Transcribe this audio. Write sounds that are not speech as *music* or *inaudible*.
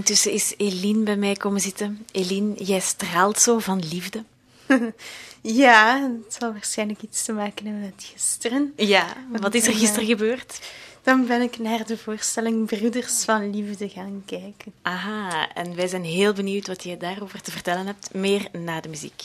intussen is Eline bij mij komen zitten. Eline, jij straalt zo van liefde. *laughs* Ja, het zal waarschijnlijk iets te maken hebben met gisteren. Ja, wat is er gisteren eh, gebeurd? Dan ben ik naar de voorstelling Broeders van Liefde gaan kijken. Aha, en wij zijn heel benieuwd wat je daarover te vertellen hebt. Meer na de muziek.